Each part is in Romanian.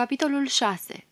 Capitolul 6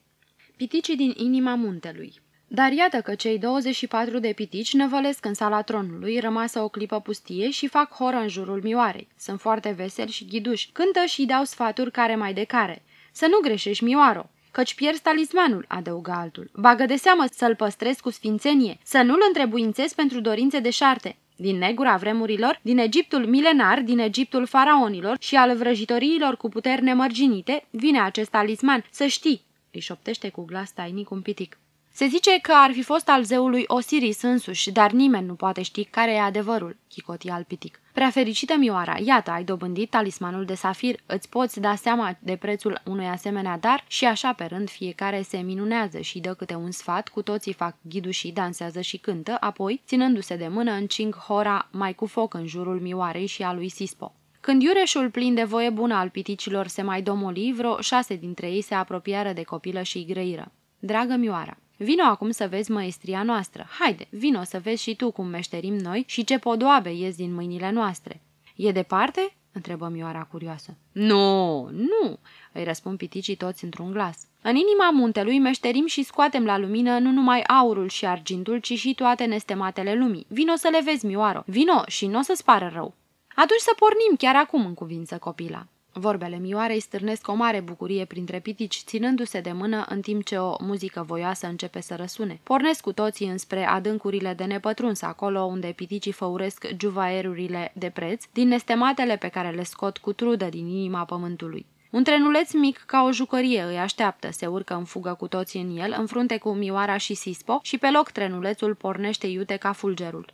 Piticii din inima muntelui Dar iată că cei 24 de pitici năvălesc în sala tronului, rămasă o clipă pustie și fac horă în jurul mioarei. Sunt foarte veseli și ghiduși, cântă și dau sfaturi care mai de care. Să nu greșești, mioaro, căci pierzi talismanul, adăugă altul. Bagă de seamă să-l păstrezi cu sfințenie, să nu-l întrebuințezi pentru dorințe de șarte. Din negura vremurilor, din Egiptul milenar, din Egiptul faraonilor și al vrăjitoriilor cu puteri nemărginite, vine acest talisman, să știi, îi șoptește cu glas tainic un pitic. Se zice că ar fi fost al zeului Osiris însuși, dar nimeni nu poate ști care e adevărul, chicoti al pitic. Prea fericită Mioara, iată, ai dobândit talismanul de safir, îți poți da seama de prețul unui asemenea dar și așa pe rând fiecare se minunează și dă câte un sfat, cu toții fac ghidușii, dansează și cântă, apoi, ținându-se de mână, încing hora mai cu foc în jurul Mioarei și a lui Sispo. Când iureșul plin de voie bună al piticilor se mai domoli, vreo șase dintre ei se apropiară de copilă și grăiră. Dragă Mioara, Vino acum să vezi măestria noastră. Haide, vino să vezi și tu cum meșterim noi și ce podoabe ies din mâinile noastre. E departe?" întrebă Mioara curioasă. Nu, nu, îi răspund piticii toți într-un glas. În inima muntelui meșterim și scoatem la lumină nu numai aurul și argintul, ci și toate nestematele lumii. Vino să le vezi, Mioaro, vino și nu o să-ți pară rău. Atunci să pornim chiar acum, în cuvință copila. Vorbele Mioarei stârnesc o mare bucurie printre pitici, ținându-se de mână în timp ce o muzică voioasă începe să răsune. Pornesc cu toții înspre adâncurile de nepătruns, acolo unde piticii făuresc juvaerurile de preț, din nestematele pe care le scot cu trudă din inima pământului. Un trenuleț mic ca o jucărie îi așteaptă, se urcă în fugă cu toții în el, în frunte cu Mioara și Sispo și pe loc trenulețul pornește iute ca fulgerul.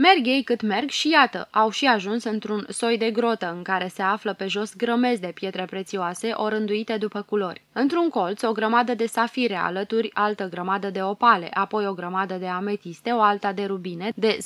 Merg ei cât merg și iată, au și ajuns într-un soi de grotă în care se află pe jos grămezi de pietre prețioase, orânduite după culori. Într-un colț, o grămadă de safire, alături altă grămadă de opale, apoi o grămadă de ametiste, o alta de rubine, de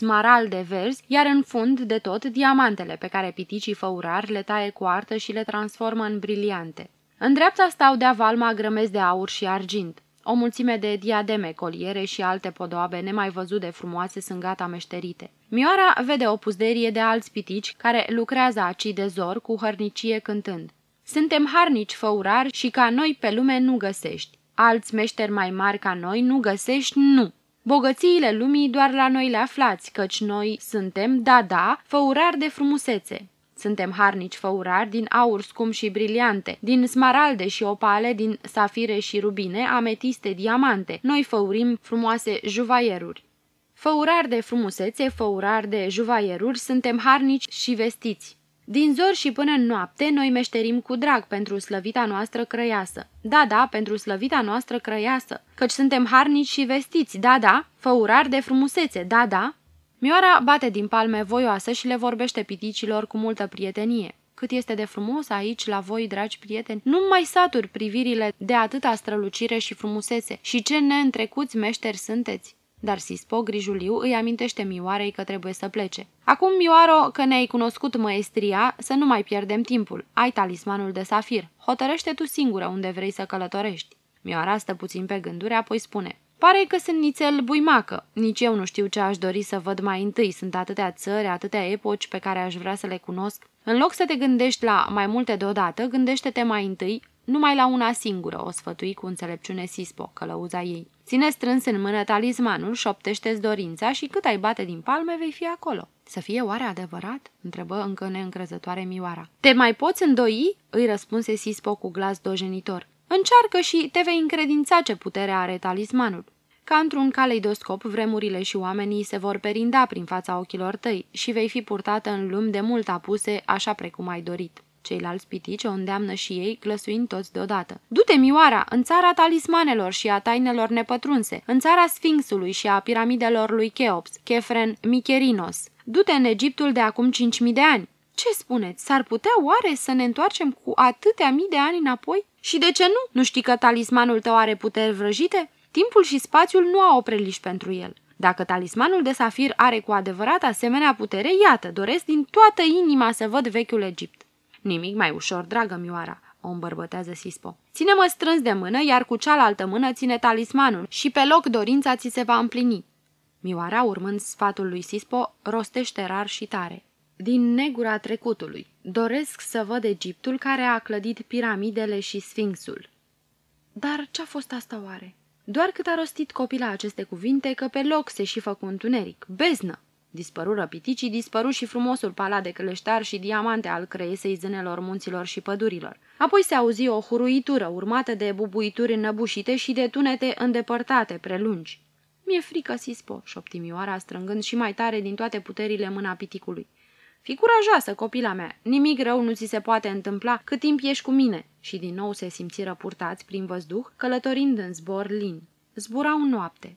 de verzi, iar în fund de tot diamantele pe care piticii făurari le taie cu artă și le transformă în briliante. În dreapta stau de avalma grămezi de aur și argint. O mulțime de diademe, coliere și alte podoabe nemai văzut de frumoase sunt gata meșterite. Mioara vede o puzderie de alți pitici care lucrează aci de zor cu hărnicie cântând. Suntem harnici făurari și ca noi pe lume nu găsești. Alți meșteri mai mari ca noi nu găsești, nu. Bogățiile lumii doar la noi le aflați, căci noi suntem, da, da, făurari de frumusețe. Suntem harnici făurari din aur scump și briliante, din smaralde și opale, din safire și rubine, ametiste, diamante. Noi făurim frumoase juvaieruri. Făurari de frumusețe, făurari de juvaieruri, suntem harnici și vestiți. Din zor și până în noapte, noi meșterim cu drag pentru slăvita noastră crăiasă. Da, da, pentru slăvita noastră crăiasă, căci suntem harnici și vestiți, da, da, făurari de frumusețe, da, da, Mioara bate din palme voioasă și le vorbește piticilor cu multă prietenie. Cât este de frumos aici la voi, dragi prieteni, nu mai saturi privirile de atâta strălucire și frumusețe și ce neîntrecuți meșteri sunteți. Dar Sispo, grijuliu, îi amintește Mioarei că trebuie să plece. Acum, Mioaro, că ne-ai cunoscut măestria, să nu mai pierdem timpul. Ai talismanul de safir. Hotărăște tu singură unde vrei să călătorești. Mioara stă puțin pe gânduri, apoi spune Pare că sunt nițel buimacă. Nici eu nu știu ce aș dori să văd mai întâi. Sunt atâtea țări, atâtea epoci pe care aș vrea să le cunosc. În loc să te gândești la mai multe deodată, gândește-te mai întâi numai la una singură, o sfătui cu înțelepciune Sispo, călăuza ei. Ține strâns în mână talismanul, șoptește-ți dorința și cât ai bate din palme, vei fi acolo. Să fie oare adevărat? întrebă încă neîncrezătoare Mioara. Te mai poți îndoi? îi răspunse Sispo cu glas dojenitor. Încearcă și te vei încredința ce putere are talismanul. Ca într-un caleidoscop, vremurile și oamenii se vor perinda prin fața ochilor tăi și vei fi purtată în lumi de mult apuse, așa precum ai dorit. Ceilalți pitici o îndeamnă și ei, glăsuind toți deodată. Du-te, Mioara, în țara talismanelor și a tainelor nepătrunse, în țara Sfinxului și a piramidelor lui Cheops, Chefren Micherinos. Du-te în Egiptul de acum 5.000 de ani. Ce spuneți, s-ar putea oare să ne întoarcem cu atâtea mii de ani înapoi? Și de ce nu? Nu știi că talismanul tău are puteri vrăjite? Timpul și spațiul nu au opreliș pentru el. Dacă talismanul de safir are cu adevărat asemenea putere, iată, doresc din toată inima să văd vechiul Egipt. Nimic mai ușor, dragă Mioara, o îmbărbătează Sispo. Ține-mă strâns de mână, iar cu cealaltă mână ține talismanul și pe loc dorința ți se va împlini. Mioara, urmând sfatul lui Sispo, rostește rar și tare. Din negura trecutului, doresc să văd Egiptul care a clădit piramidele și sfinxul. Dar ce-a fost asta oare? Doar cât a rostit copila aceste cuvinte, că pe loc se și făcu întuneric. Beznă! Dispărură piticii, dispăru și frumosul palat de cleștar și diamante al creiesei zânelor munților și pădurilor. Apoi se auzi o huruitură urmată de bubuituri înnăbușite și de tunete îndepărtate, prelungi. Mi-e frică, Sispo, șopti Mioara, strângând și mai tare din toate puterile mâna piticului. Fi curajoasă, copila mea, nimic rău nu ți se poate întâmpla cât timp ești cu mine. Și din nou se simțiră purtați prin văzduh, călătorind în zbor lin. Zburau noapte.